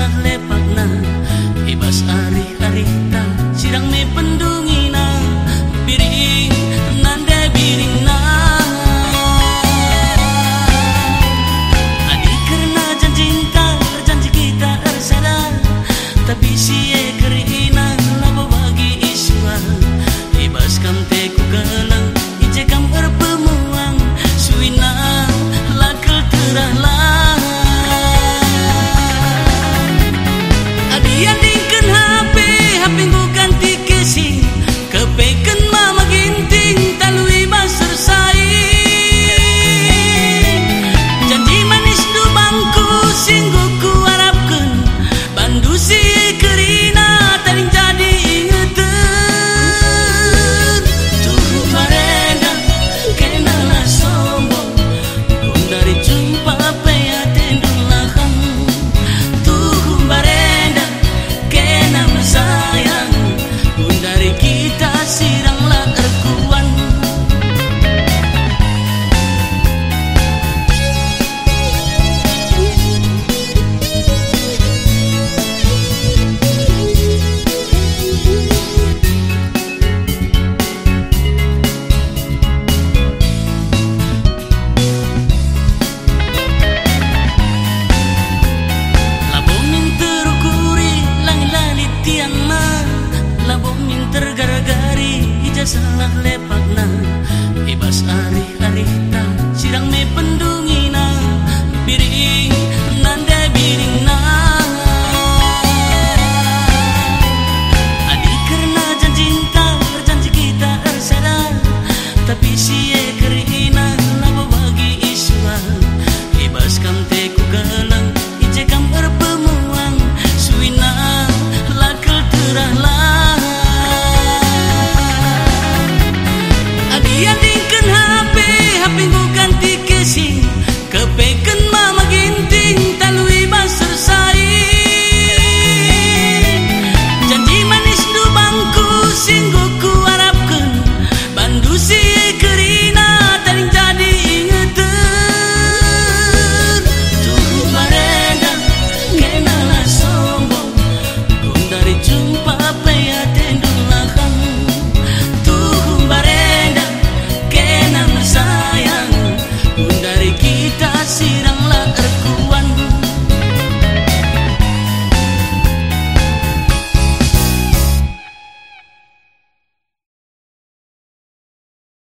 sangat lepak na. Ibas hari-hari ta Sidang me pendungi na. Biring nanda biring na. Adi karena janji ta Janji kita terserah Tapi siye kerina Labo bagi iswa. Ibas kam teku galang Ije kam Suina Lakal terah lah. Sirang